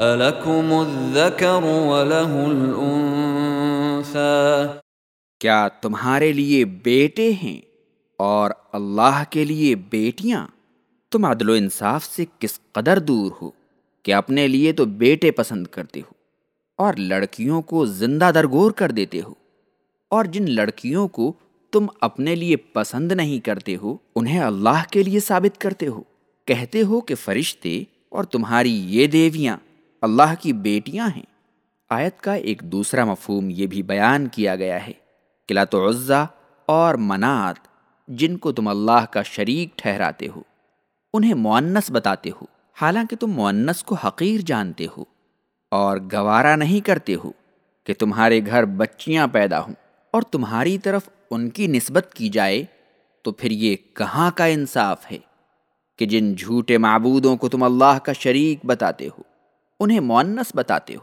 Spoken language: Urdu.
أَلَكُمُ الذَّكَرُ وَلَهُ الْأُنثَى۔ کیا تمہارے لیے بیٹے ہیں اور اللہ کے لیے بیٹیاں؟ تم عدل و انصاف سے کس قدر دور ہو کہ اپنے لیے تو بیٹے پسند کرتے ہو اور لڑکیوں کو زندہ درگور کر دیتے ہو؟ اور جن لڑکیوں کو تم اپنے لیے پسند نہیں کرتے ہو، انہیں اللہ کے لیے ثابت کرتے ہو؟ کہتے ہو کہ فرشتے اور تمہاری یہ دیویاں اللہ کی بیٹیاں ہیں۔ آیت کا ایک دوسرا مفہوم یہ بھی بیان کیا گیا ہے کہ لات عزا اور منات جن کو تم اللہ کا شریک ٹھہراتے ہو، انہیں معنس بتاتے ہو۔ حالانکہ تم معنس کو حقیر جانتے ہو اور گوارا نہیں کرتے ہو کہ تمہارے گھر بچیاں پیدا ہوں۔ اور تمہاری طرف ان کی نسبت کی جائے تو پھر یہ کہاں کا انصاف ہے کہ جن جھوٹے معبودوں کو تم اللہ کا شریک بتاتے ہو؟ انہیں معنس بتاتے ہو۔